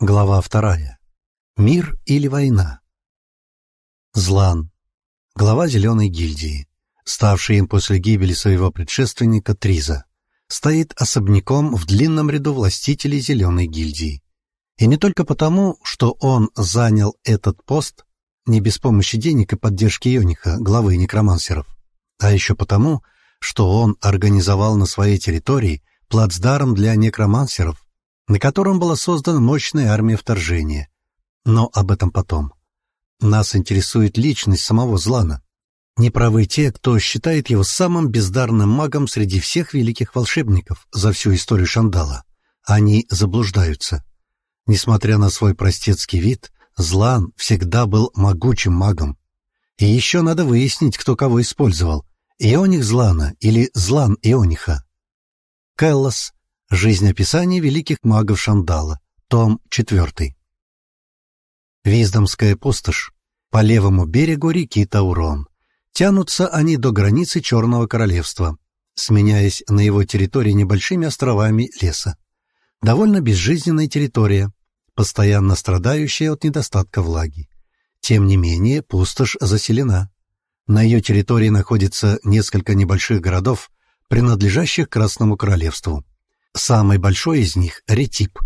Глава вторая. Мир или война? Злан. Глава Зеленой гильдии, ставший им после гибели своего предшественника Триза, стоит особняком в длинном ряду властителей Зеленой гильдии. И не только потому, что он занял этот пост не без помощи денег и поддержки Йониха, главы некромансеров, а еще потому, что он организовал на своей территории плацдарм для некромансеров, на котором была создана мощная армия вторжения. Но об этом потом. Нас интересует личность самого Злана. Неправы те, кто считает его самым бездарным магом среди всех великих волшебников за всю историю Шандала. Они заблуждаются. Несмотря на свой простецкий вид, Злан всегда был могучим магом. И еще надо выяснить, кто кого использовал. Ионих Злана или Злан Иониха. Келлос Жизнеописание великих магов Шандала. Том 4. Виздомская пустошь. По левому берегу реки Таурон. Тянутся они до границы Черного Королевства, сменяясь на его территории небольшими островами леса. Довольно безжизненная территория, постоянно страдающая от недостатка влаги. Тем не менее, пустошь заселена. На ее территории находится несколько небольших городов, принадлежащих Красному Королевству. Самый большой из них — Ретип.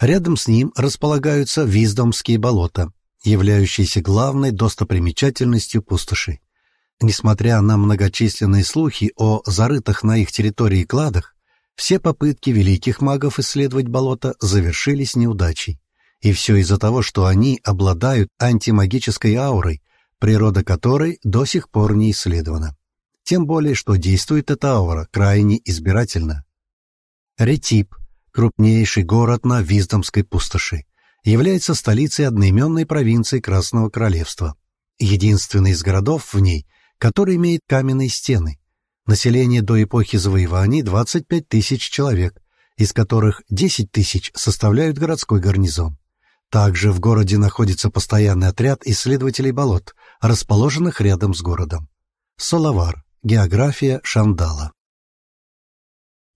Рядом с ним располагаются Виздомские болота, являющиеся главной достопримечательностью пустоши. Несмотря на многочисленные слухи о зарытых на их территории кладах, все попытки великих магов исследовать болото завершились неудачей. И все из-за того, что они обладают антимагической аурой, природа которой до сих пор не исследована. Тем более, что действует эта аура крайне избирательно. Ретип, крупнейший город на Виздомской пустоши, является столицей одноименной провинции Красного Королевства, единственный из городов в ней, который имеет каменные стены. Население до эпохи завоеваний 25 тысяч человек, из которых 10 тысяч составляют городской гарнизон. Также в городе находится постоянный отряд исследователей болот, расположенных рядом с городом. Соловар. География Шандала.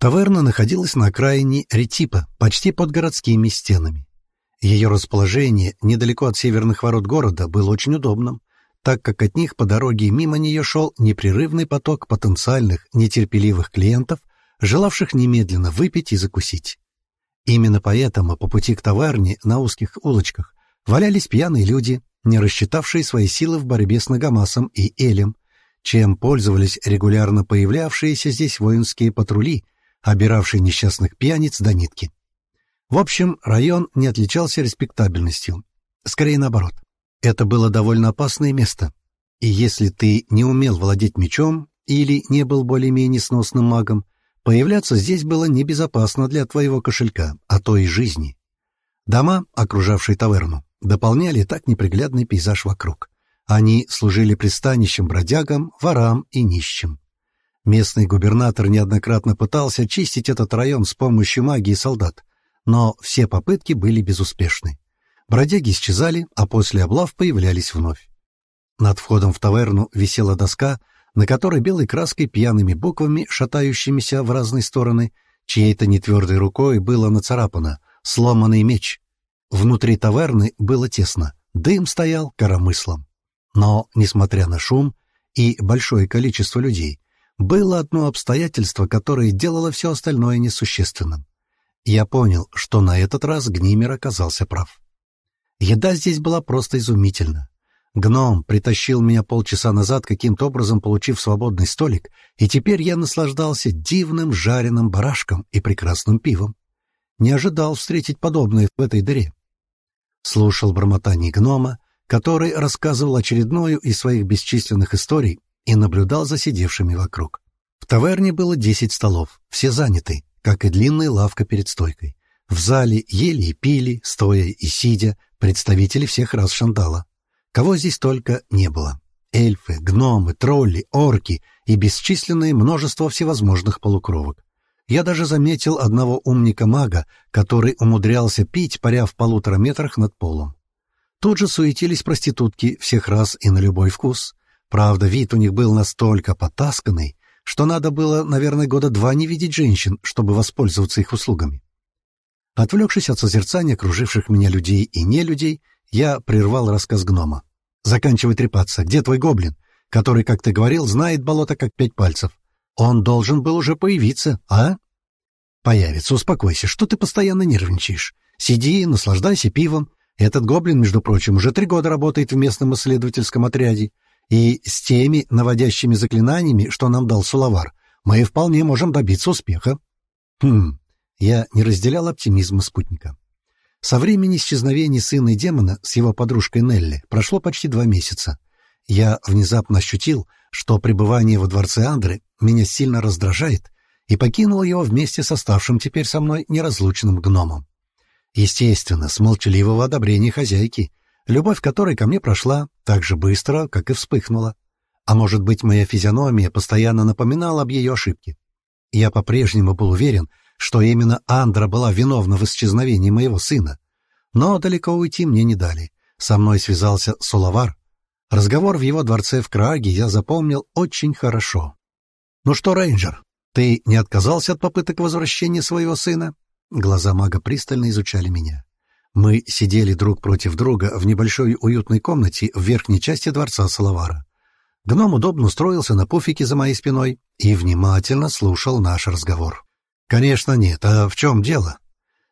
Таверна находилась на окраине Ретипа, почти под городскими стенами. Ее расположение недалеко от северных ворот города было очень удобным, так как от них по дороге мимо нее шел непрерывный поток потенциальных, нетерпеливых клиентов, желавших немедленно выпить и закусить. Именно поэтому по пути к таверне на узких улочках валялись пьяные люди, не рассчитавшие свои силы в борьбе с Нагамасом и Элем, чем пользовались регулярно появлявшиеся здесь воинские патрули, обиравший несчастных пьяниц до нитки. В общем, район не отличался респектабельностью. Скорее наоборот. Это было довольно опасное место. И если ты не умел владеть мечом или не был более-менее сносным магом, появляться здесь было небезопасно для твоего кошелька, а то и жизни. Дома, окружавшие таверну, дополняли так неприглядный пейзаж вокруг. Они служили пристанищем бродягам, ворам и нищим. Местный губернатор неоднократно пытался очистить этот район с помощью магии солдат, но все попытки были безуспешны. Бродяги исчезали, а после облав появлялись вновь. Над входом в таверну висела доска, на которой белой краской пьяными буквами, шатающимися в разные стороны, чьей-то нетвердой рукой было нацарапано «Сломанный меч». Внутри таверны было тесно, дым стоял коромыслом. Но, несмотря на шум и большое количество людей, было одно обстоятельство, которое делало все остальное несущественным. Я понял, что на этот раз Гнимер оказался прав. Еда здесь была просто изумительна. Гном притащил меня полчаса назад, каким-то образом получив свободный столик, и теперь я наслаждался дивным жареным барашком и прекрасным пивом. Не ожидал встретить подобное в этой дыре. Слушал бормотание гнома, который рассказывал очередную из своих бесчисленных историй и наблюдал за сидевшими вокруг. В таверне было десять столов, все заняты, как и длинная лавка перед стойкой. В зале ели и пили, стоя и сидя, представители всех рас Шандала. Кого здесь только не было. Эльфы, гномы, тролли, орки и бесчисленное множество всевозможных полукровок. Я даже заметил одного умника-мага, который умудрялся пить, паря в полутора метрах над полом. Тут же суетились проститутки всех рас и на любой вкус. Правда, вид у них был настолько потасканный, что надо было, наверное, года два не видеть женщин, чтобы воспользоваться их услугами. Отвлекшись от созерцания окруживших меня людей и не людей, я прервал рассказ гнома. «Заканчивай трепаться. Где твой гоблин, который, как ты говорил, знает болото как пять пальцев? Он должен был уже появиться, а?» «Появится. Успокойся. Что ты постоянно нервничаешь? Сиди, наслаждайся пивом. Этот гоблин, между прочим, уже три года работает в местном исследовательском отряде. И с теми наводящими заклинаниями, что нам дал Сулавар, мы вполне можем добиться успеха». «Хм, я не разделял оптимизма спутника. Со времени исчезновения сына демона с его подружкой Нелли прошло почти два месяца. Я внезапно ощутил, что пребывание во дворце Андры меня сильно раздражает, и покинул его вместе с оставшим теперь со мной неразлучным гномом. Естественно, с молчаливого одобрения хозяйки, любовь которой ко мне прошла так же быстро, как и вспыхнула. А может быть, моя физиономия постоянно напоминала об ее ошибке. Я по-прежнему был уверен, что именно Андра была виновна в исчезновении моего сына. Но далеко уйти мне не дали. Со мной связался Соловар. Разговор в его дворце в Краге я запомнил очень хорошо. «Ну что, рейнджер, ты не отказался от попыток возвращения своего сына?» Глаза мага пристально изучали меня. Мы сидели друг против друга в небольшой уютной комнате в верхней части дворца Соловара. Гном удобно устроился на пуфике за моей спиной и внимательно слушал наш разговор. «Конечно нет. А в чем дело?»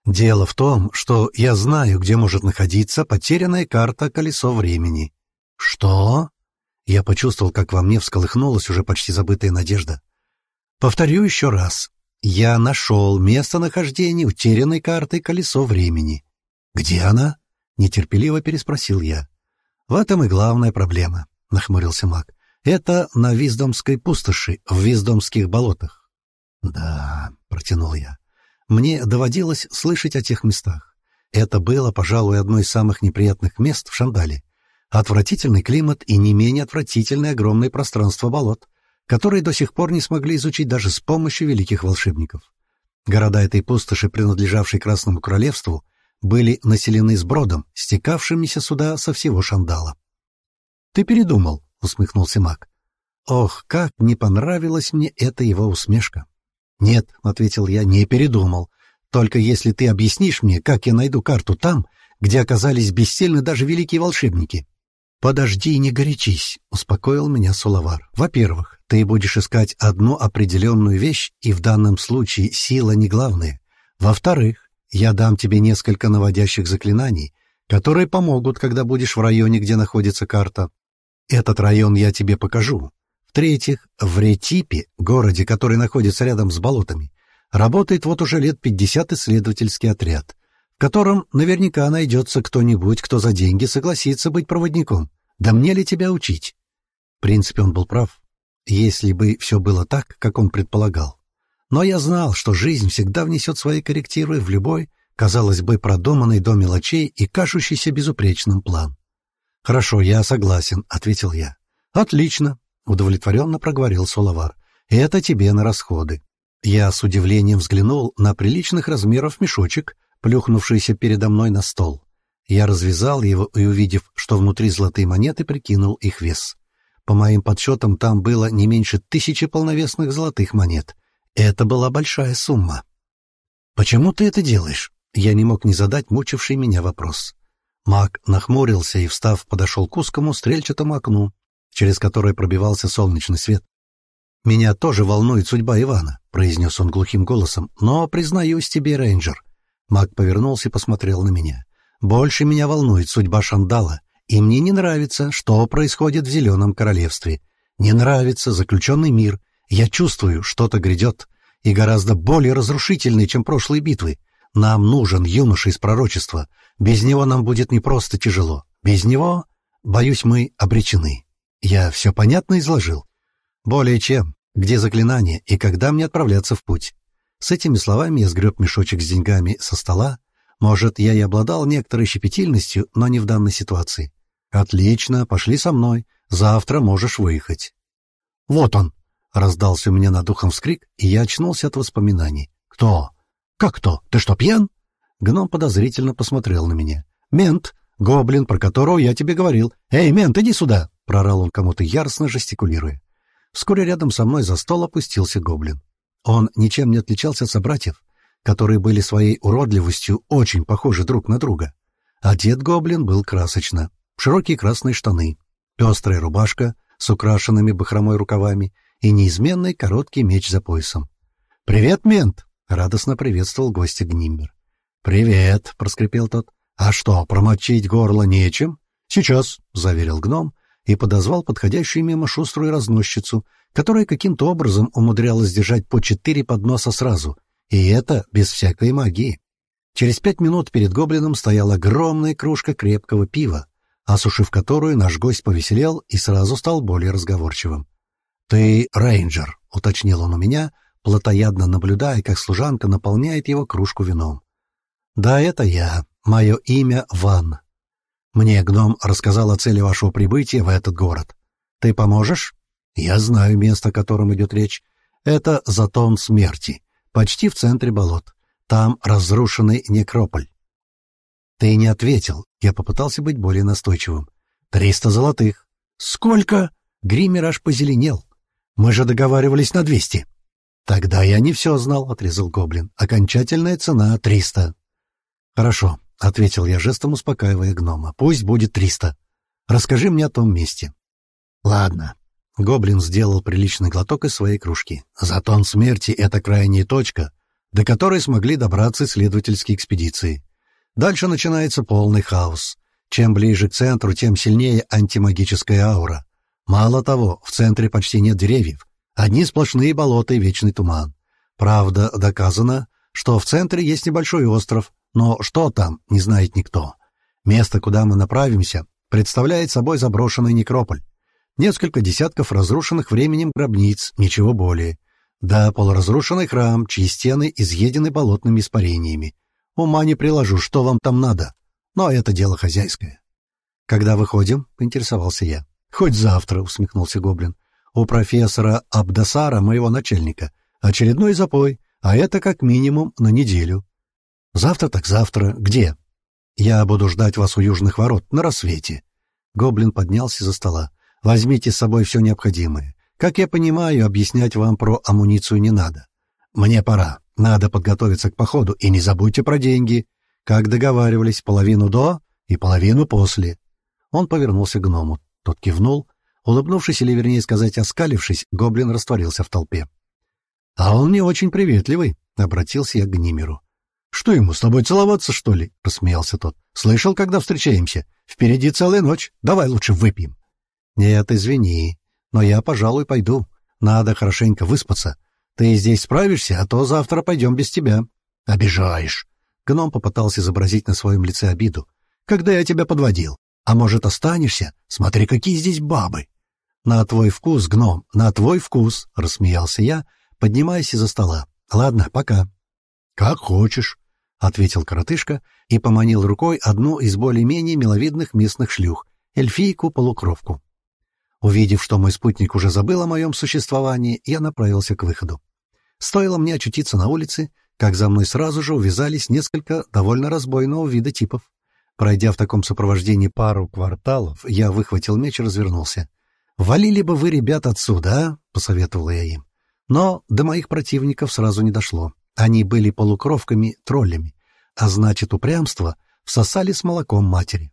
«Дело в том, что я знаю, где может находиться потерянная карта «Колесо времени». «Что?» Я почувствовал, как во мне всколыхнулась уже почти забытая надежда. «Повторю еще раз. Я нашел местонахождение утерянной карты «Колесо времени». «Где она?» — нетерпеливо переспросил я. «В этом и главная проблема», — нахмурился маг. «Это на Виздомской пустоши, в Виздомских болотах. «Да», — протянул я, — «мне доводилось слышать о тех местах. Это было, пожалуй, одно из самых неприятных мест в Шандале. Отвратительный климат и не менее отвратительное огромное пространство болот, которые до сих пор не смогли изучить даже с помощью великих волшебников. Города этой пустоши, принадлежавшие Красному Королевству, были населены сбродом, стекавшимися сюда со всего Шандала. «Ты передумал», — усмехнулся маг. Ох, как не понравилась мне эта его усмешка. «Нет», — ответил я, — «не передумал. Только если ты объяснишь мне, как я найду карту там, где оказались бессильны даже великие волшебники». «Подожди и не горячись», — успокоил меня Сулавар. «Во-первых, ты будешь искать одну определенную вещь, и в данном случае сила не главная. Во-вторых, я дам тебе несколько наводящих заклинаний, которые помогут, когда будешь в районе, где находится карта. Этот район я тебе покажу. В-третьих, в Ретипе, городе, который находится рядом с болотами, работает вот уже лет 50 исследовательский отряд, в котором наверняка найдется кто-нибудь, кто за деньги согласится быть проводником. Да мне ли тебя учить? В принципе, он был прав, если бы все было так, как он предполагал. Но я знал, что жизнь всегда внесет свои коррективы в любой, казалось бы, продуманный до мелочей и кажущийся безупречным план. «Хорошо, я согласен», — ответил я. «Отлично. — удовлетворенно проговорил Соловар. «Это тебе на расходы». Я с удивлением взглянул на приличных размеров мешочек, плюхнувшийся передо мной на стол. Я развязал его и, увидев, что внутри золотые монеты, прикинул их вес. По моим подсчетам, там было не меньше тысячи полновесных золотых монет. Это была большая сумма. «Почему ты это делаешь?» Я не мог не задать мучивший меня вопрос. Маг нахмурился и, встав, подошел к узкому стрельчатому окну, через которое пробивался солнечный свет. «Меня тоже волнует судьба Ивана», — произнес он глухим голосом, — «но, признаюсь тебе, рейнджер». Маг повернулся и посмотрел на меня. «Больше меня волнует судьба Шандала, и мне не нравится, что происходит в Зеленом Королевстве. Не нравится заключенный мир. Я чувствую, что-то грядет, и гораздо более разрушительный, чем прошлые битвы. Нам нужен юноша из пророчества. Без него нам будет не просто тяжело. Без него, боюсь, мы обречены». Я все понятно изложил? Более чем. Где заклинание и когда мне отправляться в путь? С этими словами я сгреб мешочек с деньгами со стола. Может, я и обладал некоторой щепетильностью, но не в данной ситуации. «Отлично, пошли со мной. Завтра можешь выехать». «Вот он!» — раздался у меня над духом вскрик, и я очнулся от воспоминаний. «Кто? Как кто? Ты что, пьян?» Гном подозрительно посмотрел на меня. «Мент, гоблин, про которого я тебе говорил. Эй, мент, иди сюда!» Прорал он кому-то яростно жестикулируя. Вскоре рядом со мной за стол опустился гоблин. Он ничем не отличался от собратьев. которые были своей уродливостью очень похожи друг на друга. Одет гоблин был красочно. Широкие красные штаны, пестрая рубашка с украшенными бахромой рукавами и неизменный короткий меч за поясом. «Привет, мент!» — радостно приветствовал гостя Гниммер. «Привет!» — проскрипел тот. «А что, промочить горло нечем?» «Сейчас», — заверил гном и подозвал подходящую мимо шуструю разносчицу, которая каким-то образом умудрялась держать по четыре подноса сразу, и это без всякой магии. Через пять минут перед гоблином стояла огромная кружка крепкого пива, осушив которую наш гость повеселел и сразу стал более разговорчивым. «Ты рейнджер», — уточнил он у меня, плотоядно наблюдая, как служанка наполняет его кружку вином. «Да, это я. Мое имя Ван. Мне гном рассказал о цели вашего прибытия в этот город. Ты поможешь? Я знаю место, о котором идет речь. Это Затон Смерти, почти в центре болот. Там разрушенный некрополь. Ты не ответил. Я попытался быть более настойчивым. Триста золотых. Сколько? Гример аж позеленел. Мы же договаривались на двести. Тогда я не все знал, — отрезал гоблин. Окончательная цена — триста. Хорошо, — ответил я жестом, успокаивая гнома. Пусть будет триста. Расскажи мне о том месте. Ладно. Гоблин сделал приличный глоток из своей кружки. Затон смерти — это крайняя точка, до которой смогли добраться исследовательские экспедиции. Дальше начинается полный хаос. Чем ближе к центру, тем сильнее антимагическая аура. Мало того, в центре почти нет деревьев. Одни сплошные болота и вечный туман. Правда, доказано, что в центре есть небольшой остров, но что там, не знает никто. Место, куда мы направимся, представляет собой заброшенный некрополь. Несколько десятков разрушенных временем гробниц, ничего более. Да полуразрушенный храм, чьи стены изъедены болотными испарениями. Ума не приложу, что вам там надо. Но это дело хозяйское. «Когда выходим?» — поинтересовался я. «Хоть завтра», — усмехнулся Гоблин. «У профессора Абдасара, моего начальника, очередной запой, а это как минимум на неделю». «Завтра так завтра. Где?» «Я буду ждать вас у южных ворот, на рассвете». Гоблин поднялся за стола. «Возьмите с собой все необходимое. Как я понимаю, объяснять вам про амуницию не надо. Мне пора. Надо подготовиться к походу, и не забудьте про деньги. Как договаривались, половину до и половину после. Он повернулся к гному. Тот кивнул. Улыбнувшись, или, вернее сказать, оскалившись, гоблин растворился в толпе. — А он не очень приветливый, — обратился я к Гнимеру. — Что ему, с тобой целоваться, что ли? — рассмеялся тот. — Слышал, когда встречаемся? Впереди целая ночь. Давай лучше выпьем. — Нет, извини, но я, пожалуй, пойду. Надо хорошенько выспаться. Ты здесь справишься, а то завтра пойдем без тебя. — Обижаешь. Гном попытался изобразить на своем лице обиду. — Когда я тебя подводил? А может, останешься? Смотри, какие здесь бабы. — На твой вкус, гном, на твой вкус, — рассмеялся я, поднимаясь из-за стола. — Ладно, пока. — Как хочешь, — ответил коротышка и поманил рукой одну из более-менее миловидных местных шлюх, эльфийку-полукровку. Увидев, что мой спутник уже забыл о моем существовании, я направился к выходу. Стоило мне очутиться на улице, как за мной сразу же увязались несколько довольно разбойного вида типов. Пройдя в таком сопровождении пару кварталов, я выхватил меч и развернулся. «Валили бы вы, ребят, отсюда, а?» — посоветовал я им. Но до моих противников сразу не дошло. Они были полукровками-троллями, а значит, упрямство всосали с молоком матери.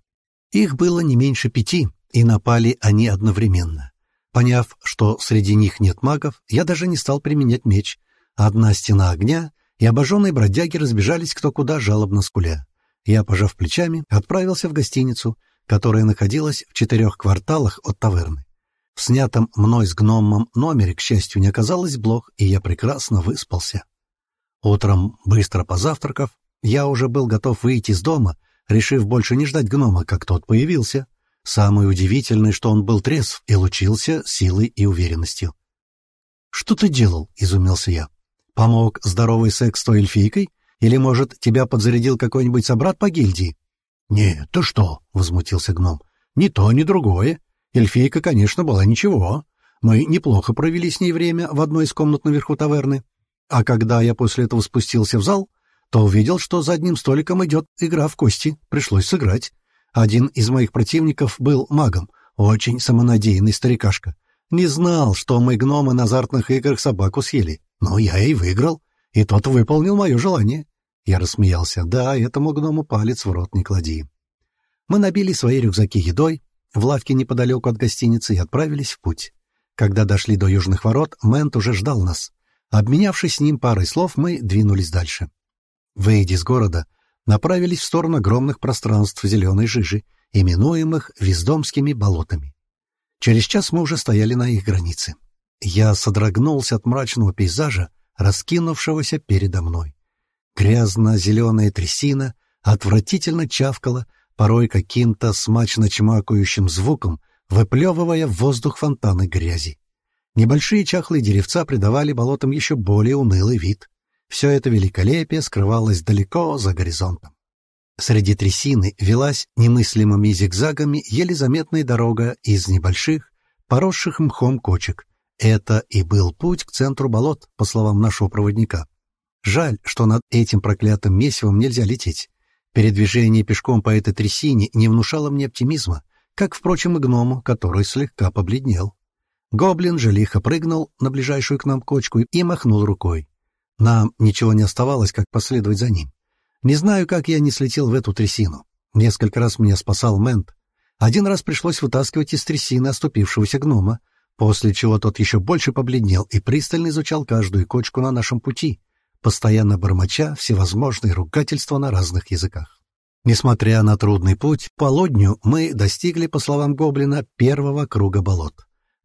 Их было не меньше пяти, и напали они одновременно. Поняв, что среди них нет магов, я даже не стал применять меч, Одна стена огня, и обожженные бродяги разбежались кто куда жалобно скуля. Я, пожав плечами, отправился в гостиницу, которая находилась в четырех кварталах от таверны. В снятом мной с гномом номере, к счастью, не оказалось блох, и я прекрасно выспался. Утром, быстро позавтракав, я уже был готов выйти из дома, решив больше не ждать гнома, как тот появился. Самое удивительное, что он был трезв и лучился силой и уверенностью. «Что ты делал?» — изумился я. Помог здоровый секс той эльфийкой? Или, может, тебя подзарядил какой-нибудь собрат по гильдии? — Нет, ты что? — возмутился гном. — Ни то, ни другое. Эльфийка, конечно, была ничего. Мы неплохо провели с ней время в одной из комнат наверху таверны. А когда я после этого спустился в зал, то увидел, что за одним столиком идет игра в кости. Пришлось сыграть. Один из моих противников был магом, очень самонадеянный старикашка. Не знал, что мы гномы на азартных играх собаку съели. Но я и выиграл. И тот выполнил мое желание. Я рассмеялся. Да, этому гному палец в рот не клади. Мы набили свои рюкзаки едой в лавке неподалеку от гостиницы и отправились в путь. Когда дошли до южных ворот, Мэнт уже ждал нас. Обменявшись с ним парой слов, мы двинулись дальше. Выйдя из города, направились в сторону огромных пространств зеленой жижи, именуемых Вездомскими болотами. Через час мы уже стояли на их границе. Я содрогнулся от мрачного пейзажа, раскинувшегося передо мной. Грязно-зеленая трясина отвратительно чавкала, порой каким-то смачно чмакающим звуком, выплевывая в воздух фонтаны грязи. Небольшие чахлые деревца придавали болотам еще более унылый вид. Все это великолепие скрывалось далеко за горизонтом. Среди трясины велась немыслимыми зигзагами еле заметная дорога из небольших, поросших мхом кочек. Это и был путь к центру болот, по словам нашего проводника. Жаль, что над этим проклятым месивом нельзя лететь. Передвижение пешком по этой трясине не внушало мне оптимизма, как, впрочем, и гному, который слегка побледнел. Гоблин же лихо прыгнул на ближайшую к нам кочку и махнул рукой. Нам ничего не оставалось, как последовать за ним. Не знаю, как я не слетел в эту трясину. Несколько раз меня спасал Мент. Один раз пришлось вытаскивать из трясины оступившегося гнома, после чего тот еще больше побледнел и пристально изучал каждую кочку на нашем пути, постоянно бормоча всевозможные ругательства на разных языках. Несмотря на трудный путь, по полудню мы достигли, по словам Гоблина, первого круга болот.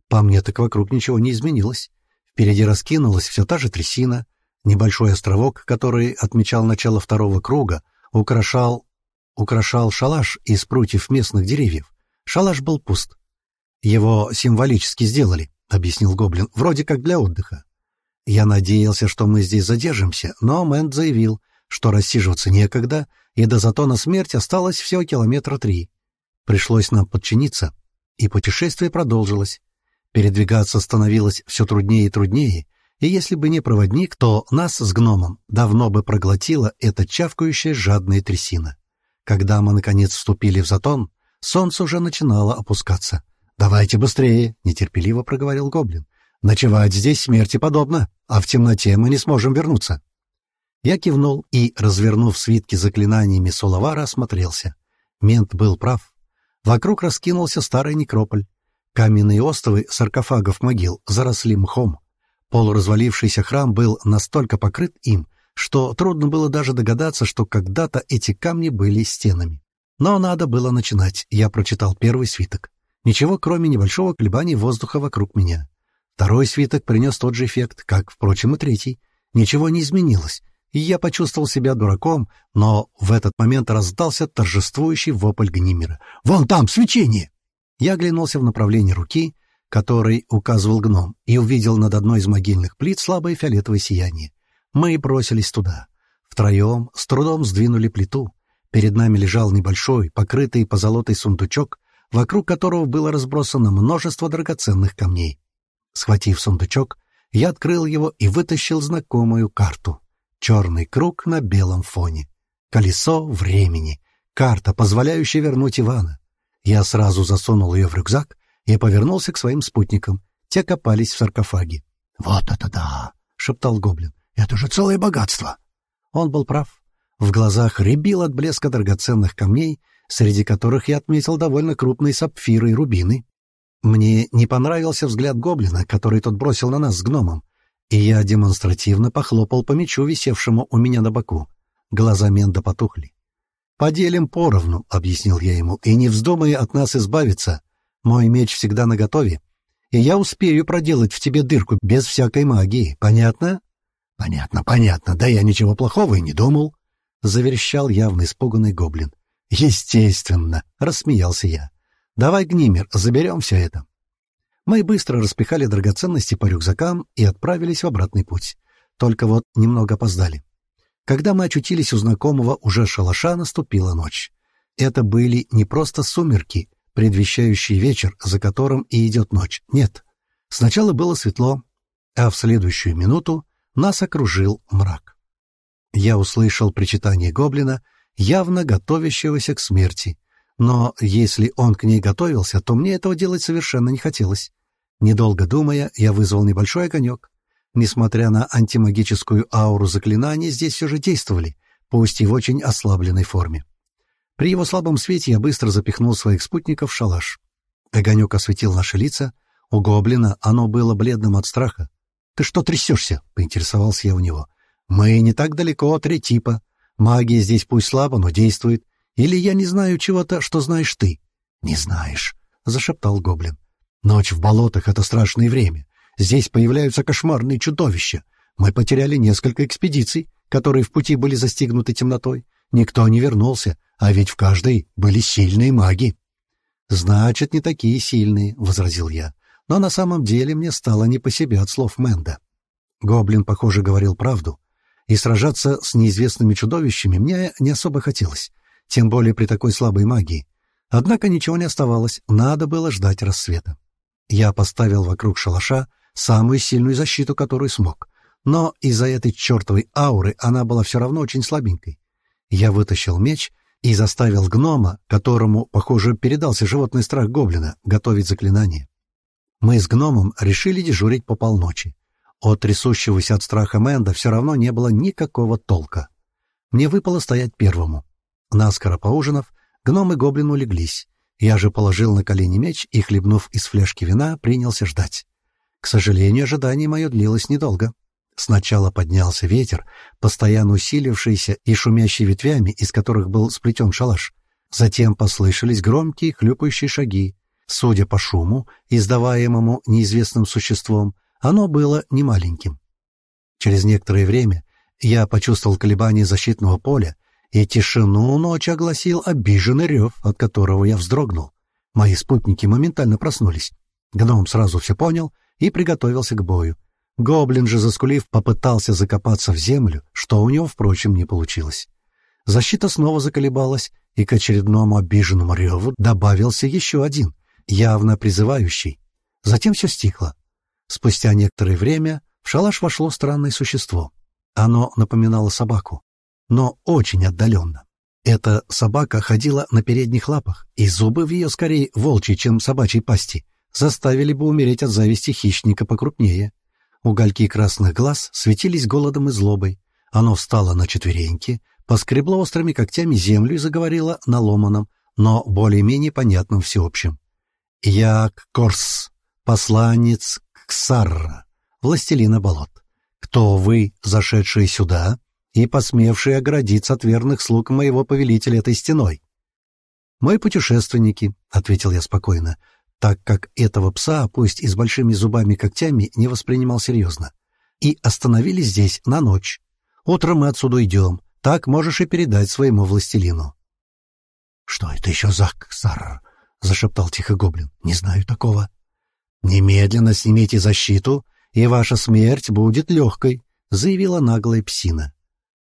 По мне так вокруг ничего не изменилось. Впереди раскинулась все та же трясина, Небольшой островок, который отмечал начало второго круга, украшал, украшал шалаш из прутьев местных деревьев. Шалаш был пуст. «Его символически сделали», — объяснил Гоблин, — «вроде как для отдыха». Я надеялся, что мы здесь задержимся, но Мэнд заявил, что рассиживаться некогда, и до затона смерть осталось всего километра три. Пришлось нам подчиниться, и путешествие продолжилось. Передвигаться становилось все труднее и труднее, и если бы не проводник, то нас с гномом давно бы проглотила эта чавкающая жадная трясина. Когда мы, наконец, вступили в затон, солнце уже начинало опускаться. «Давайте быстрее!» — нетерпеливо проговорил гоблин. «Ночевать здесь смерти подобно, а в темноте мы не сможем вернуться». Я кивнул и, развернув свитки заклинаниями Соловара, осмотрелся. Мент был прав. Вокруг раскинулся старый некрополь. Каменные островы саркофагов могил заросли мхом. Полуразвалившийся храм был настолько покрыт им, что трудно было даже догадаться, что когда-то эти камни были стенами. Но надо было начинать. Я прочитал первый свиток. Ничего, кроме небольшого колебания воздуха вокруг меня. Второй свиток принес тот же эффект, как, впрочем, и третий. Ничего не изменилось, и я почувствовал себя дураком, но в этот момент раздался торжествующий вопль Гнимера. «Вон там свечение!» Я оглянулся в направлении руки который указывал гном, и увидел над одной из могильных плит слабое фиолетовое сияние. Мы бросились туда. Втроем с трудом сдвинули плиту. Перед нами лежал небольшой, покрытый позолотой сундучок, вокруг которого было разбросано множество драгоценных камней. Схватив сундучок, я открыл его и вытащил знакомую карту. Черный круг на белом фоне. Колесо времени. Карта, позволяющая вернуть Ивана. Я сразу засунул ее в рюкзак и повернулся к своим спутникам. Те копались в саркофаге. «Вот это да!» — шептал гоблин. «Это же целое богатство!» Он был прав. В глазах рябил от блеска драгоценных камней, среди которых я отметил довольно крупные сапфиры и рубины. Мне не понравился взгляд гоблина, который тот бросил на нас с гномом, и я демонстративно похлопал по мечу, висевшему у меня на боку. Глаза Менда потухли. «Поделим поровну», — объяснил я ему, — «и не вздумай от нас избавиться. Мой меч всегда наготове, и я успею проделать в тебе дырку без всякой магии. Понятно? — Понятно, понятно. Да я ничего плохого и не думал, — заверещал явно испуганный гоблин. — Естественно, — рассмеялся я. — Давай, Гнимер, заберем все это. Мы быстро распихали драгоценности по рюкзакам и отправились в обратный путь. Только вот немного опоздали. Когда мы очутились у знакомого уже шалаша, наступила ночь. Это были не просто сумерки, предвещающий вечер, за которым и идет ночь. Нет. Сначала было светло, а в следующую минуту нас окружил мрак. Я услышал причитание гоблина, явно готовящегося к смерти. Но если он к ней готовился, то мне этого делать совершенно не хотелось. Недолго думая, я вызвал небольшой огонек. Несмотря на антимагическую ауру заклинания, здесь все же действовали, пусть и в очень ослабленной форме. При его слабом свете я быстро запихнул своих спутников в шалаш. Огонек осветил наши лица. У гоблина оно было бледным от страха. «Ты что трясешься?» — поинтересовался я у него. «Мы не так далеко от ретипа. Магия здесь пусть слабо, но действует. Или я не знаю чего-то, что знаешь ты?» «Не знаешь», — зашептал гоблин. «Ночь в болотах — это страшное время. Здесь появляются кошмарные чудовища. Мы потеряли несколько экспедиций, которые в пути были застигнуты темнотой. Никто не вернулся, а ведь в каждой были сильные маги». «Значит, не такие сильные», — возразил я. Но на самом деле мне стало не по себе от слов Мэнда. Гоблин, похоже, говорил правду. И сражаться с неизвестными чудовищами мне не особо хотелось, тем более при такой слабой магии. Однако ничего не оставалось, надо было ждать рассвета. Я поставил вокруг шалаша самую сильную защиту, которую смог. Но из-за этой чертовой ауры она была все равно очень слабенькой. Я вытащил меч и заставил гнома, которому, похоже, передался животный страх гоблина, готовить заклинание. Мы с гномом решили дежурить по полночи. От трясущегося от страха Мэнда все равно не было никакого толка. Мне выпало стоять первому. Наскоро поужинав, гном и гоблин улеглись. Я же положил на колени меч и, хлебнув из фляжки вина, принялся ждать. К сожалению, ожидание мое длилось недолго. Сначала поднялся ветер, постоянно усилившийся и шумящий ветвями, из которых был сплетен шалаш. Затем послышались громкие хлюпающие шаги. Судя по шуму, издаваемому неизвестным существом, оно было немаленьким. Через некоторое время я почувствовал колебание защитного поля, и тишину ночи огласил обиженный рев, от которого я вздрогнул. Мои спутники моментально проснулись. Гном сразу все понял и приготовился к бою. Гоблин же, заскулив, попытался закопаться в землю, что у него, впрочем, не получилось. Защита снова заколебалась, и к очередному обиженному реву добавился еще один, явно призывающий. Затем все стихло. Спустя некоторое время в шалаш вошло странное существо. Оно напоминало собаку, но очень отдаленно. Эта собака ходила на передних лапах, и зубы в ее скорее волчьи, чем собачьей пасти, заставили бы умереть от зависти хищника покрупнее. Угольки красных глаз светились голодом и злобой. Оно встало на четвереньки, поскребло острыми когтями землю и заговорило на ломаном, но более-менее понятном всеобщем. «Я Корс, посланец Ксарра, властелина болот. Кто вы, зашедшие сюда и посмевшие оградиться от верных слуг моего повелителя этой стеной?» «Мы путешественники», — ответил я спокойно, так как этого пса, пусть и с большими зубами-когтями, не воспринимал серьезно. «И остановились здесь на ночь. Утром мы отсюда идем. Так можешь и передать своему властелину». «Что это еще за Ксарр?» — зашептал тихо гоблин. «Не знаю такого». «Немедленно снимите защиту, и ваша смерть будет легкой», — заявила наглая псина.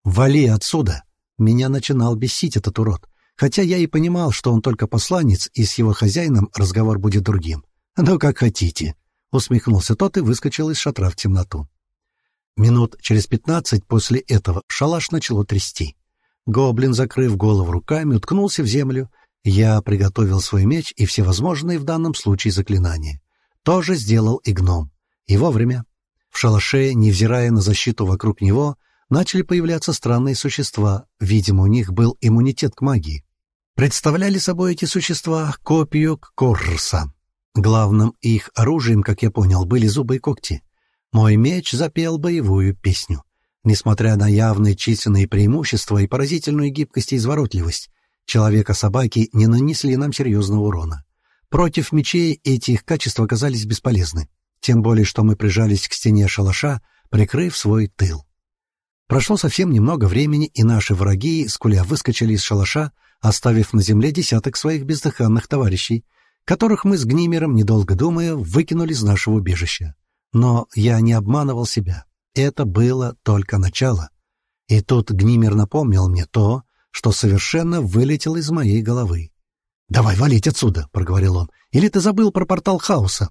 «Вали отсюда!» Меня начинал бесить этот урод, хотя я и понимал, что он только посланец, и с его хозяином разговор будет другим. «Ну, как хотите», — усмехнулся тот и выскочил из шатра в темноту. Минут через пятнадцать после этого шалаш начало трясти. Гоблин, закрыв голову руками, уткнулся в землю — я приготовил свой меч и всевозможные в данном случае заклинания. Тоже сделал и гном. И вовремя. В шалаше, невзирая на защиту вокруг него, начали появляться странные существа. Видимо, у них был иммунитет к магии. Представляли собой эти существа копию Корса. Главным их оружием, как я понял, были зубы и когти. Мой меч запел боевую песню. Несмотря на явные численные преимущества и поразительную гибкость и изворотливость, Человека-собаки не нанесли нам серьезного урона. Против мечей эти их качества оказались бесполезны, тем более что мы прижались к стене шалаша, прикрыв свой тыл. Прошло совсем немного времени, и наши враги, скуля, выскочили из шалаша, оставив на земле десяток своих бездыханных товарищей, которых мы с Гнимером, недолго думая, выкинули из нашего убежища. Но я не обманывал себя. Это было только начало. И тут Гнимер напомнил мне то, что совершенно вылетело из моей головы. «Давай валить отсюда!» — проговорил он. «Или ты забыл про портал хаоса?»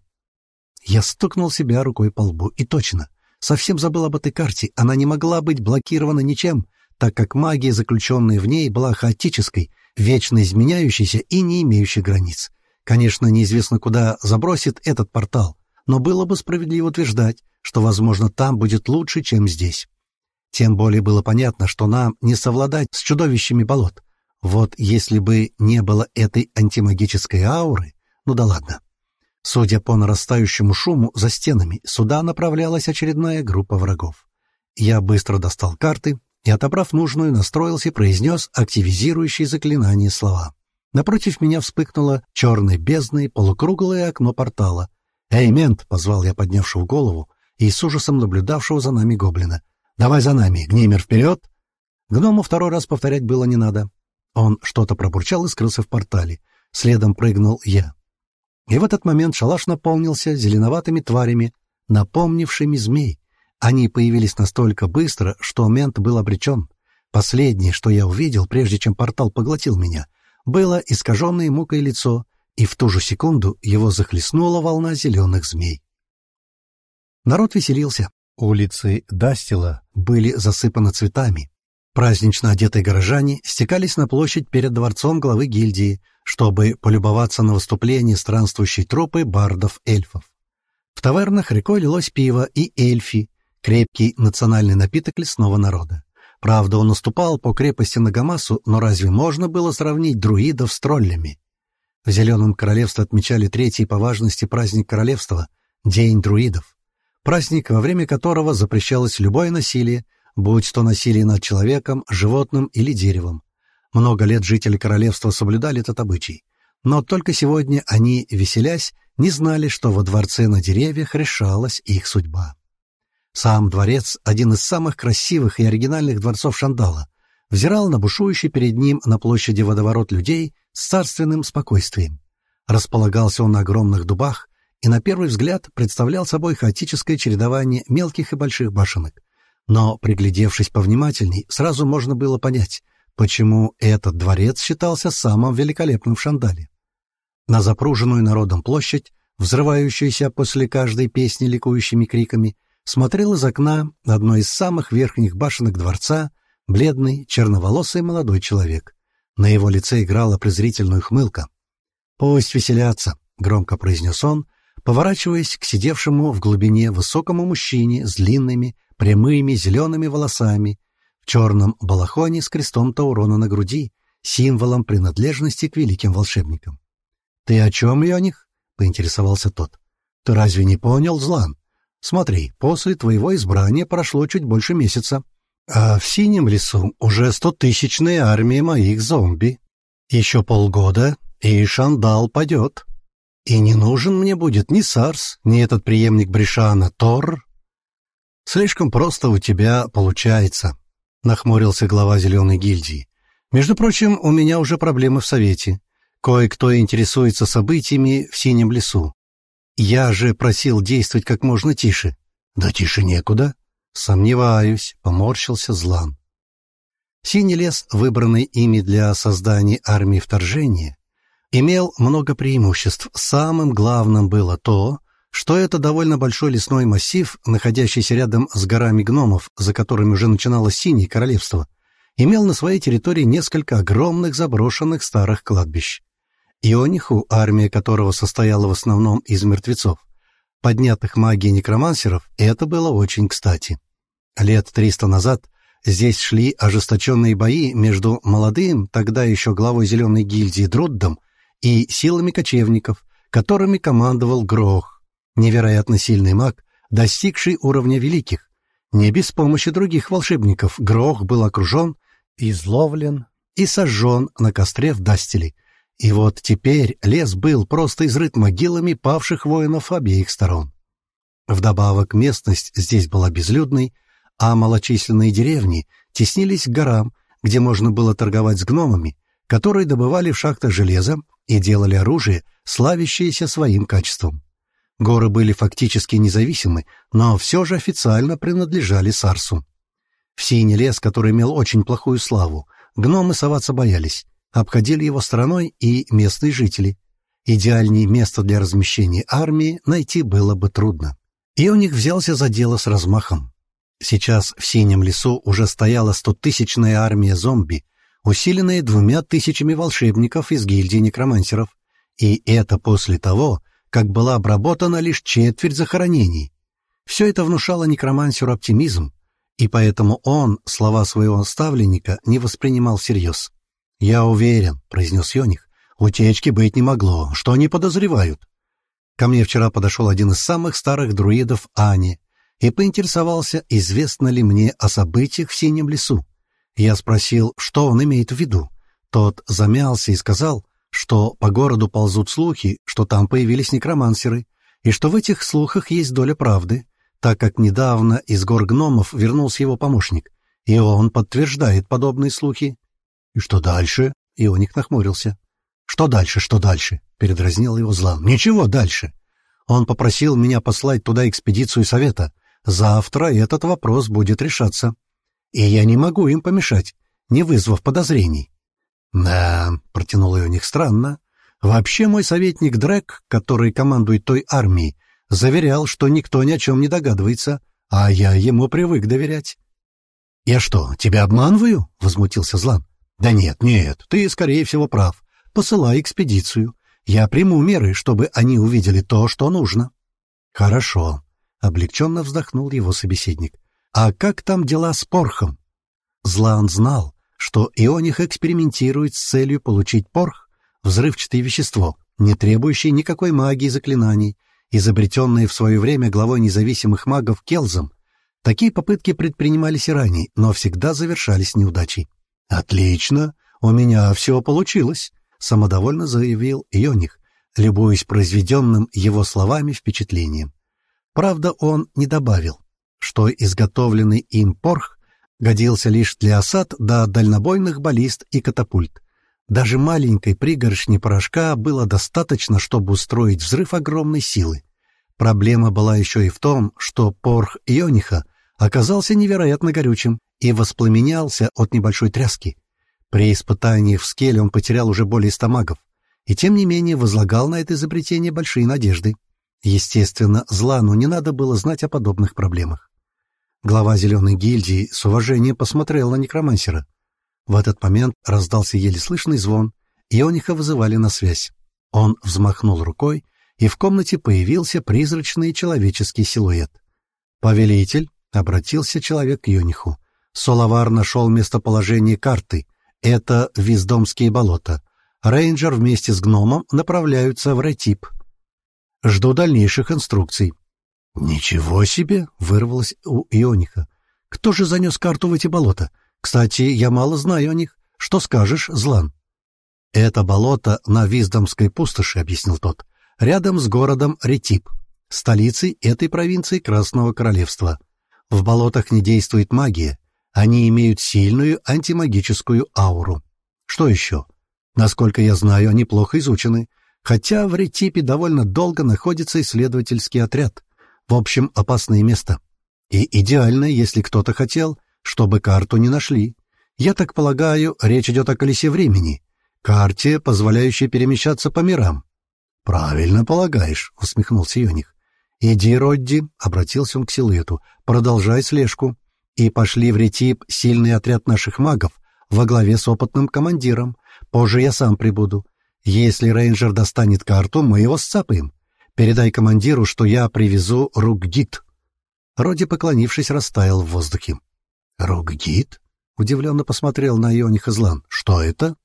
Я стукнул себя рукой по лбу. И точно, совсем забыл об этой карте. Она не могла быть блокирована ничем, так как магия, заключенная в ней, была хаотической, вечно изменяющейся и не имеющей границ. Конечно, неизвестно, куда забросит этот портал, но было бы справедливо утверждать, что, возможно, там будет лучше, чем здесь. Тем более было понятно, что нам не совладать с чудовищами болот. Вот если бы не было этой антимагической ауры, ну да ладно. Судя по нарастающему шуму за стенами, сюда направлялась очередная группа врагов. Я быстро достал карты и, отобрав нужную, настроился и произнес активизирующие заклинание слова. Напротив меня вспыхнуло черной бездной полукруглое окно портала. «Эй, мент!» — позвал я, поднявшего голову, и с ужасом наблюдавшего за нами гоблина. «Давай за нами! Гнеймер, вперед!» Гному второй раз повторять было не надо. Он что-то пробурчал и скрылся в портале. Следом прыгнул я. И в этот момент шалаш наполнился зеленоватыми тварями, напомнившими змей. Они появились настолько быстро, что мент был обречен. Последнее, что я увидел, прежде чем портал поглотил меня, было искаженное мукой лицо, и в ту же секунду его захлестнула волна зеленых змей. Народ веселился. Улицы Дастила были засыпаны цветами. Празднично одетые горожане стекались на площадь перед дворцом главы гильдии, чтобы полюбоваться на выступление странствующей труппы бардов-эльфов. В тавернах рекой лилось пиво и эльфи, крепкий национальный напиток лесного народа. Правда, он уступал по крепости Нагамасу, но разве можно было сравнить друидов с троллями? В Зеленом Королевстве отмечали третий по важности праздник королевства — День друидов. Праздник, во время которого запрещалось любое насилие, будь то насилие над человеком, животным или деревом. Много лет жители королевства соблюдали этот обычай. Но только сегодня они, веселясь, не знали, что во дворце на деревьях решалась их судьба. Сам дворец, один из самых красивых и оригинальных дворцов Шандала, взирал на бушующий перед ним на площади водоворот людей с царственным спокойствием. Располагался он на огромных дубах и на первый взгляд представлял собой хаотическое чередование мелких и больших башенок. Но, приглядевшись повнимательней, сразу можно было понять, почему этот дворец считался самым великолепным в Шандале. На запруженную народом площадь, взрывающуюся после каждой песни ликующими криками, смотрел из окна одной из самых верхних башенок дворца бледный, черноволосый молодой человек. На его лице играла презрительная ухмылка. «Пусть веселятся», — громко произнес он, поворачиваясь к сидевшему в глубине высокому мужчине с длинными, прямыми зелеными волосами, в черном балахоне с крестом Таурона на груди, символом принадлежности к великим волшебникам. «Ты о чем, Йоних?» — поинтересовался тот. «Ты разве не понял, Злан? Смотри, после твоего избрания прошло чуть больше месяца, а в Синем лесу уже стотысячная армия моих зомби. Еще полгода, и Шандал падет. И не нужен мне будет ни Сарс, ни этот преемник Бришана Тор. Слишком просто у тебя получается, — нахмурился глава Зеленой гильдии. Между прочим, у меня уже проблемы в Совете. Кое-кто интересуется событиями в Синем лесу. Я же просил действовать как можно тише. Да тише некуда. Сомневаюсь, поморщился Злан. Синий лес, выбранный ими для создания армии вторжения, имел много преимуществ. Самым главным было то, что это довольно большой лесной массив, находящийся рядом с горами гномов, за которыми уже начиналось Синее Королевство, имел на своей территории несколько огромных заброшенных старых кладбищ. Иониху, армия которого состояла в основном из мертвецов, поднятых магией некромансеров, это было очень кстати. Лет триста назад здесь шли ожесточенные бои между молодым, тогда еще главой Зеленой гильдии Друддом, и силами кочевников, которыми командовал Грох, невероятно сильный маг, достигший уровня великих. Не без помощи других волшебников Грох был окружен, изловлен и сожжен на костре в Дастеле, и вот теперь лес был просто изрыт могилами павших воинов обеих сторон. Вдобавок местность здесь была безлюдной, а малочисленные деревни теснились к горам, где можно было торговать с гномами, которые добывали в шахтах железо и делали оружие, славящееся своим качеством. Горы были фактически независимы, но все же официально принадлежали Сарсу. В синий лес, который имел очень плохую славу, гномы соваться боялись, обходили его стороной и местные жители. Идеальнее место для размещения армии найти было бы трудно. И у них взялся за дело с размахом. Сейчас в Синем лесу уже стояла стотысячная армия зомби, усиленная двумя тысячами волшебников из гильдии некромансеров. И это после того, как была обработана лишь четверть захоронений. Все это внушало некромансеру оптимизм, и поэтому он слова своего наставленника не воспринимал всерьез. «Я уверен», — произнес Йоних, — «утечки быть не могло. Что они подозревают?» Ко мне вчера подошел один из самых старых друидов Ани и поинтересовался, известно ли мне о событиях в Синем лесу. Я спросил, что он имеет в виду. Тот замялся и сказал, что по городу ползут слухи, что там появились некромансеры, и что в этих слухах есть доля правды, так как недавно из гор гномов вернулся его помощник, и он подтверждает подобные слухи. «И что дальше?» — Ионик нахмурился. «Что дальше, что дальше?» — передразнил его Злан. «Ничего дальше. Он попросил меня послать туда экспедицию совета. Завтра этот вопрос будет решаться. И я не могу им помешать, не вызвав подозрений». «Да», — протянул Ионик странно. «Вообще мой советник Дрэк, который командует той армией, заверял, что никто ни о чем не догадывается, а я ему привык доверять. «Я что, тебя обманываю?» — возмутился Злан. «Да нет, нет, ты, скорее всего, прав. Посылай экспедицию. Я приму меры, чтобы они увидели то, что нужно». «Хорошо», — облегченно вздохнул его собеседник. «А как там дела с порхом?» Злан знал, что Ионих экспериментирует с целью получить порх, взрывчатое вещество, не требующее никакой магии и заклинаний, изобретенные в свое время главой независимых магов Келзом. Такие попытки предпринимались и ранее, но всегда завершались неудачей. «Отлично! У меня все получилось!» — самодовольно заявил Йоних, любуясь произведенным его словами впечатлением. Правда, он не добавил, что изготовленный им порх годился лишь для осад до дальнобойных баллист и катапульт. Даже маленькой пригоршни порошка было достаточно, чтобы устроить взрыв огромной силы. Проблема была еще и в том, что порх Иониха оказался невероятно горючим и воспламенялся от небольшой тряски. При испытаниях в скеле он потерял уже более ста магов, и тем не менее возлагал на это изобретение большие надежды. Естественно, Злану не надо было знать о подобных проблемах. Глава Зеленой гильдии с уважением посмотрел на некромансера. В этот момент раздался еле слышный звон, и Иониха вызывали на связь. Он взмахнул рукой, и в комнате появился призрачный человеческий силуэт. «Повелитель», — обратился человек к Йониху, — «Соловар нашел местоположение карты. Это Виздомские болота. Рейнджер вместе с гномом направляются в Ретип. Жду дальнейших инструкций». «Ничего себе!» — вырвалось у Иониха. «Кто же занес карту в эти болота? Кстати, я мало знаю о них. Что скажешь, Злан?» «Это болото на Виздомской пустоши», — объяснил тот, — «рядом с городом Ретип, столицей этой провинции Красного Королевства. В болотах не действует магия, они имеют сильную антимагическую ауру. Что еще? Насколько я знаю, они плохо изучены, хотя в Ретипе довольно долго находится исследовательский отряд. В общем, опасное место. И идеально, если кто-то хотел, чтобы карту не нашли. Я так полагаю, речь идет о колесе времени, карте, позволяющей перемещаться по мирам. — Правильно полагаешь, — усмехнулся Йоних. — Иди, Родди, — обратился он к силуэту, — продолжай слежку. И пошли в ретип сильный отряд наших магов во главе с опытным командиром. Позже я сам прибуду. Если рейнджер достанет карту, мы его сцапаем. Передай командиру, что я привезу Ругдит. Роди, поклонившись, растаял в воздухе. «Руггит?» — удивленно посмотрел на Ионих Излан. «Что это?»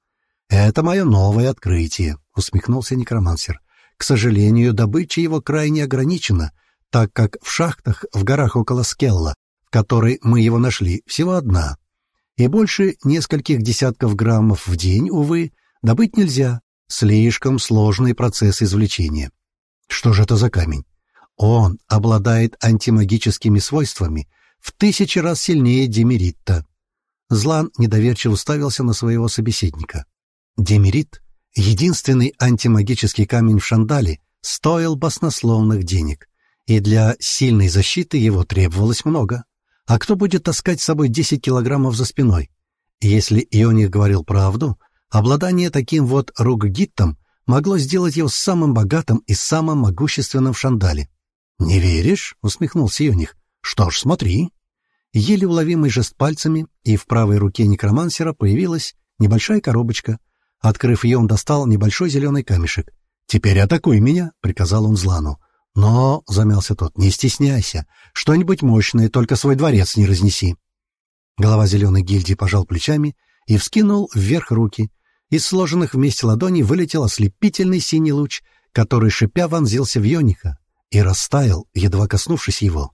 «Это мое новое открытие», — усмехнулся некромансер. «К сожалению, добыча его крайне ограничена, так как в шахтах в горах около Скелла, в которой мы его нашли, всего одна. И больше нескольких десятков граммов в день, увы, добыть нельзя. Слишком сложный процесс извлечения. Что же это за камень? Он обладает антимагическими свойствами, в тысячи раз сильнее Демеритта. Злан недоверчиво уставился на своего собеседника. Демерит, единственный антимагический камень в Шандале, стоил баснословных денег, и для сильной защиты его требовалось много. А кто будет таскать с собой 10 килограммов за спиной? Если Ионих говорил правду, обладание таким вот руггиттом могло сделать его самым богатым и самым могущественным в Шандале. «Не веришь?» — усмехнулся Ионих. «Что ж, смотри». Еле уловимый жест пальцами, и в правой руке некромансера появилась небольшая коробочка. Открыв ее, он достал небольшой зеленый камешек. «Теперь атакуй меня!» — приказал он Злану. «Но», — замялся тот, — «не стесняйся. Что-нибудь мощное, только свой дворец не разнеси». Голова зеленой гильдии пожал плечами и вскинул вверх руки. Из сложенных вместе ладоней вылетел ослепительный синий луч, который, шипя, вонзился в Йониха и растаял, едва коснувшись его.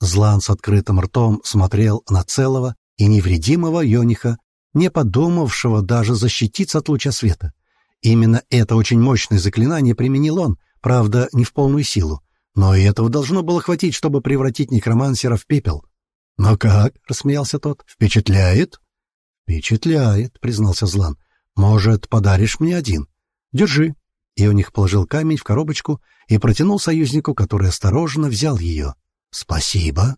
Злан с открытым ртом смотрел на целого и невредимого Йониха, не подумавшего даже защититься от луча света. Именно это очень мощное заклинание применил он, правда, не в полную силу, но и этого должно было хватить, чтобы превратить некромансера в пепел. «Но как?» — рассмеялся тот. «Впечатляет?» «Впечатляет», — признался Злан. «Может, подаришь мне один? Держи». И у них положил камень в коробочку и протянул союзнику, который осторожно взял ее. «Спасибо».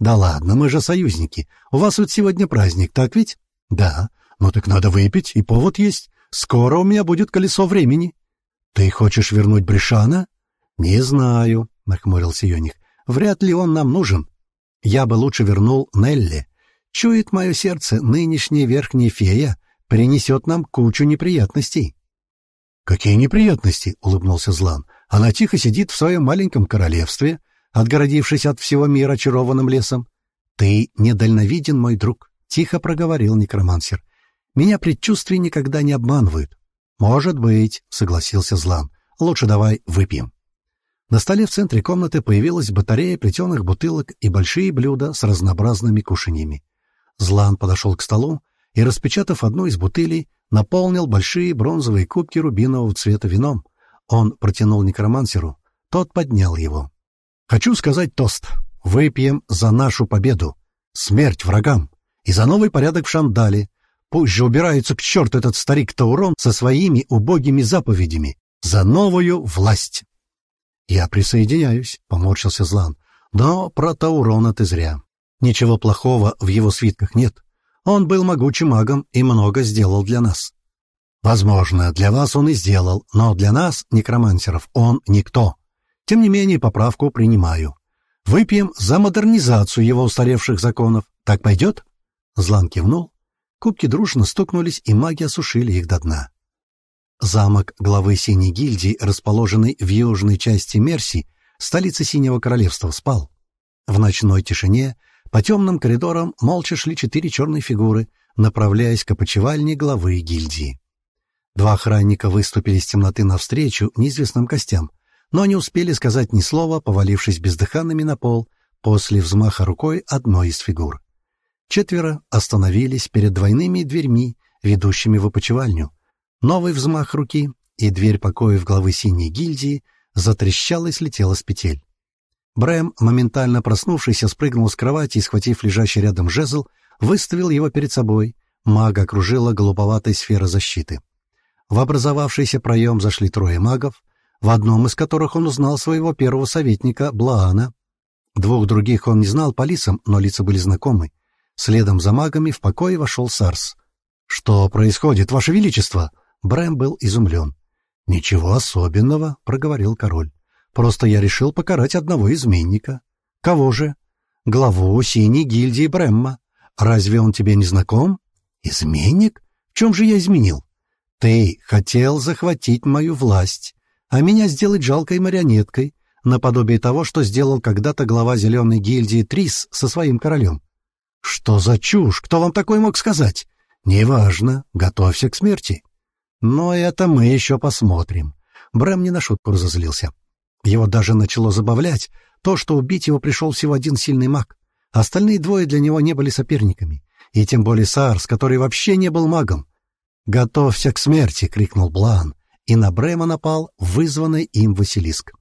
«Да ладно, мы же союзники. У вас вот сегодня праздник, так ведь?» «Да. Ну так надо выпить, и повод есть. Скоро у меня будет колесо времени». «Ты хочешь вернуть Брешана?» «Не знаю», — нахмурился Йоних. «Вряд ли он нам нужен. Я бы лучше вернул Нелли. Чует мое сердце, нынешняя верхняя фея принесет нам кучу неприятностей». «Какие неприятности?» — улыбнулся Злан. «Она тихо сидит в своем маленьком королевстве, отгородившись от всего мира очарованным лесом. «Ты недальновиден, мой друг», — тихо проговорил некромансер. «Меня предчувствия никогда не обманывают». «Может быть», — согласился Злан. «Лучше давай выпьем». На столе в центре комнаты появилась батарея плетеных бутылок и большие блюда с разнообразными кушаньями. Злан подошел к столу и, распечатав одну из бутылей, наполнил большие бронзовые кубки рубинового цвета вином. Он протянул некромансеру. Тот поднял его. Хочу сказать тост. Выпьем за нашу победу. Смерть врагам. И за новый порядок в Шандале. Пусть же убирается к черту этот старик Таурон со своими убогими заповедями. За новую власть. Я присоединяюсь, — поморщился Злан. Но про Таурона ты зря. Ничего плохого в его свитках нет. Он был могучим магом и много сделал для нас. Возможно, для вас он и сделал, но для нас, некромансеров, он никто. Тем не менее, поправку принимаю. Выпьем за модернизацию его устаревших законов. Так пойдет?» Злан кивнул. Кубки дружно стукнулись, и маги осушили их до дна. Замок главы Синей гильдии, расположенный в южной части Мерси, столицы Синего королевства, спал. В ночной тишине по темным коридорам молча шли четыре черные фигуры, направляясь к опочивальне главы гильдии. Два охранника выступили из темноты навстречу неизвестным костям, но не успели сказать ни слова, повалившись бездыханными на пол после взмаха рукой одной из фигур. Четверо остановились перед двойными дверьми, ведущими в опочивальню. Новый взмах руки, и дверь покоев главы синей гильдии затрещала и слетела с петель. Брэм, моментально проснувшийся, спрыгнул с кровати и, схватив лежащий рядом жезл, выставил его перед собой. Мага окружила голубоватая сфера защиты. В образовавшийся проем зашли трое магов, в одном из которых он узнал своего первого советника Блаана. Двух других он не знал по лицам, но лица были знакомы. Следом за магами в покое вошел Сарс. «Что происходит, Ваше Величество?» Брэм был изумлен. «Ничего особенного», — проговорил король. «Просто я решил покарать одного изменника». «Кого же?» «Главу синей гильдии Брэмма. Разве он тебе не знаком?» «Изменник? В чем же я изменил?» «Ты хотел захватить мою власть а меня сделать жалкой марионеткой, наподобие того, что сделал когда-то глава Зеленой гильдии Трис со своим королем. Что за чушь? Кто вам такое мог сказать? Неважно, готовься к смерти. Но это мы еще посмотрим. Брэм не на шутку разозлился. Его даже начало забавлять то, что убить его пришел всего один сильный маг. Остальные двое для него не были соперниками. И тем более Саарс, который вообще не был магом. «Готовься к смерти!» — крикнул Блан, и на Брема напал вызванный им Василиск.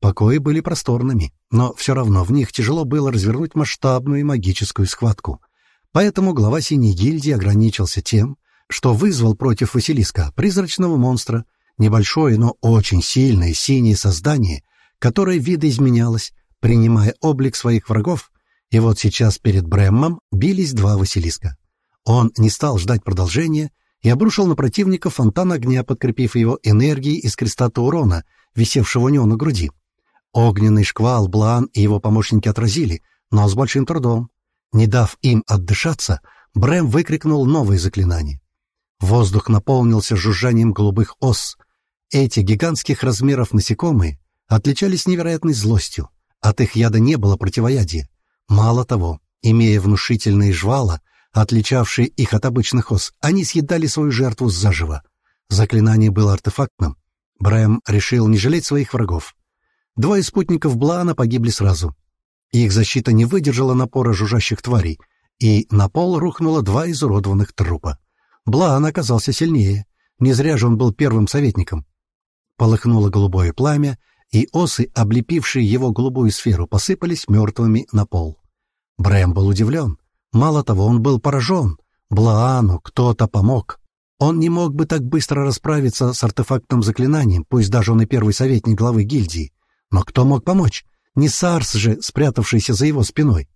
Покои были просторными, но все равно в них тяжело было развернуть масштабную магическую схватку. Поэтому глава Синей гильдии ограничился тем, что вызвал против Василиска призрачного монстра, небольшое, но очень сильное синее создание, которое видоизменялось, принимая облик своих врагов, и вот сейчас перед Брэммом бились два Василиска. Он не стал ждать продолжения и обрушил на противника фонтан огня, подкрепив его энергией из креста урона, висевшего у него на груди. Огненный шквал Блан и его помощники отразили, но с большим трудом. Не дав им отдышаться, Брэм выкрикнул новое заклинание. Воздух наполнился жужжанием голубых ос. Эти гигантских размеров насекомые отличались невероятной злостью. От их яда не было противоядия. Мало того, имея внушительные жвала, отличавшие их от обычных ос, они съедали свою жертву заживо. Заклинание было артефактным. Брэм решил не жалеть своих врагов. Двое спутников Блана погибли сразу. Их защита не выдержала напора жужжащих тварей, и на пол рухнуло два изуродованных трупа. Блан оказался сильнее. Не зря же он был первым советником. Полыхнуло голубое пламя, и осы, облепившие его голубую сферу, посыпались мертвыми на пол. Брэм был удивлен. Мало того, он был поражен. Блаану кто-то помог. Он не мог бы так быстро расправиться с артефактным заклинанием, пусть даже он и первый советник главы гильдии. Но кто мог помочь? Не Сарс же, спрятавшийся за его спиной.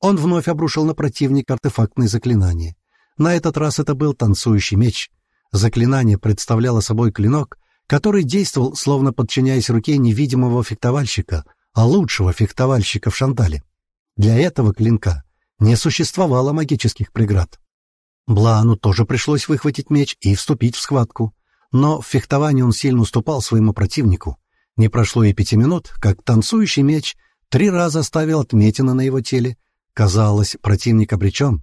Он вновь обрушил на противника артефактные заклинания. На этот раз это был танцующий меч. Заклинание представляло собой клинок, который действовал, словно подчиняясь руке невидимого фехтовальщика, а лучшего фехтовальщика в Шантале. Для этого клинка не существовало магических преград. Блану тоже пришлось выхватить меч и вступить в схватку, но в фехтовании он сильно уступал своему противнику. Не прошло и пяти минут, как танцующий меч три раза ставил отметины на его теле. Казалось, противник обречен.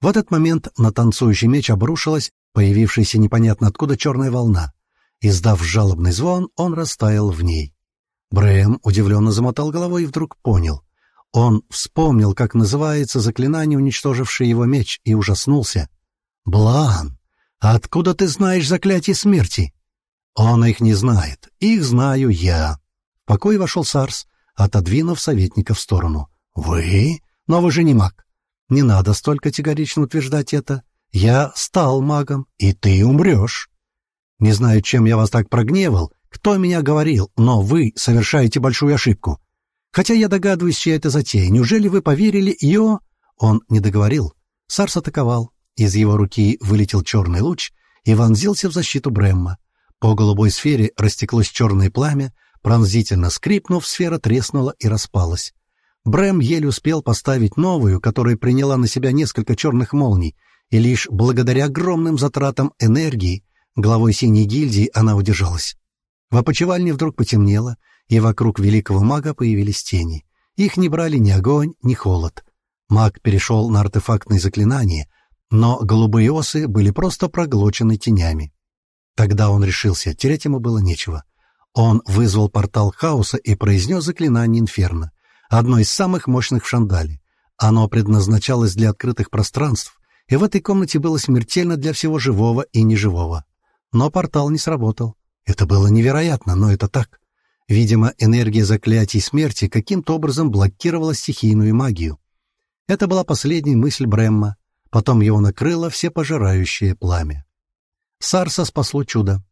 В этот момент на танцующий меч обрушилась появившаяся непонятно откуда черная волна. Издав жалобный звон, он растаял в ней. Брэм удивленно замотал головой и вдруг понял. Он вспомнил, как называется заклинание, уничтожившее его меч, и ужаснулся. «Блан, откуда ты знаешь заклятие смерти?» «Он их не знает. Их знаю я». В покой вошел Сарс, отодвинув советника в сторону. «Вы? Но вы же не маг. Не надо столько категорично утверждать это. Я стал магом, и ты умрешь. Не знаю, чем я вас так прогневал, кто меня говорил, но вы совершаете большую ошибку. Хотя я догадываюсь, чья это затея. Неужели вы поверили ее?» Он не договорил. Сарс атаковал. Из его руки вылетел черный луч и вонзился в защиту Бремма. По голубой сфере растеклось черное пламя, пронзительно скрипнув, сфера треснула и распалась. Брэм еле успел поставить новую, которая приняла на себя несколько черных молний, и лишь благодаря огромным затратам энергии главой синей гильдии она удержалась. В опочивальне вдруг потемнело, и вокруг великого мага появились тени. Их не брали ни огонь, ни холод. Маг перешел на артефактные заклинания, но голубые осы были просто проглочены тенями. Тогда он решился, терять ему было нечего. Он вызвал портал хаоса и произнес заклинание инферно, одно из самых мощных в Шандале. Оно предназначалось для открытых пространств, и в этой комнате было смертельно для всего живого и неживого. Но портал не сработал. Это было невероятно, но это так. Видимо, энергия заклятий смерти каким-то образом блокировала стихийную магию. Это была последняя мысль Бремма. Потом его накрыло всепожирающее пламя. Сарса спасло чудо.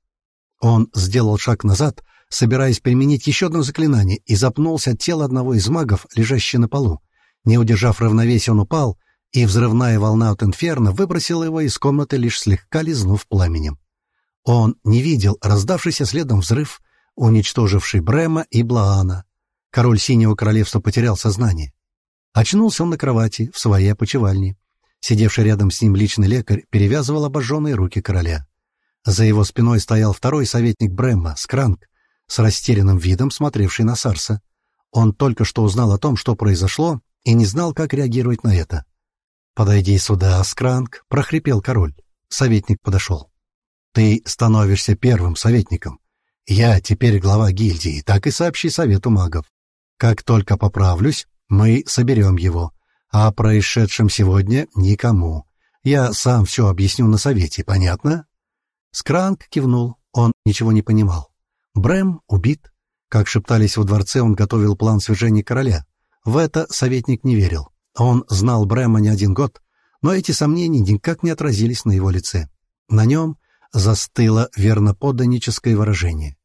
Он сделал шаг назад, собираясь применить еще одно заклинание, и запнулся от тела одного из магов, лежащего на полу. Не удержав равновесия, он упал, и взрывная волна от инферно выбросила его из комнаты, лишь слегка лизнув пламенем. Он не видел раздавшийся следом взрыв, уничтоживший Брема и Блаана. Король Синего Королевства потерял сознание. Очнулся он на кровати, в своей опочивальне. Сидевший рядом с ним личный лекарь перевязывал обожженные руки короля. За его спиной стоял второй советник Бремма, Скранк, с растерянным видом смотревший на Сарса. Он только что узнал о том, что произошло, и не знал, как реагировать на это. «Подойди сюда, Скранк», — прохрипел король. Советник подошел. Ты становишься первым советником. Я теперь глава гильдии, так и сообщи совету магов. Как только поправлюсь, мы соберем его. О происшедшем сегодня никому. Я сам все объясню на совете, понятно?» Скранк кивнул, он ничего не понимал. Брэм убит. Как шептались во дворце, он готовил план свержения короля. В это советник не верил. Он знал Брэма не один год, но эти сомнения никак не отразились на его лице. На нем застыло верноподданническое выражение.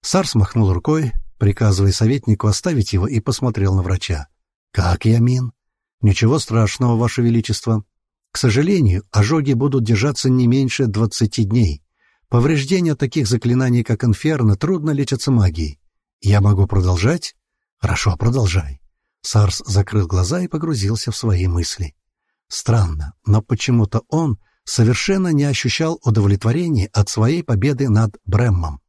Сарс махнул рукой, приказывая советнику оставить его, и посмотрел на врача. «Как я, Мин?» «Ничего страшного, Ваше Величество. К сожалению, ожоги будут держаться не меньше двадцати дней. Повреждения таких заклинаний, как инферно, трудно лечатся магией. Я могу продолжать?» «Хорошо, продолжай». Сарс закрыл глаза и погрузился в свои мысли. Странно, но почему-то он совершенно не ощущал удовлетворения от своей победы над Брэммом.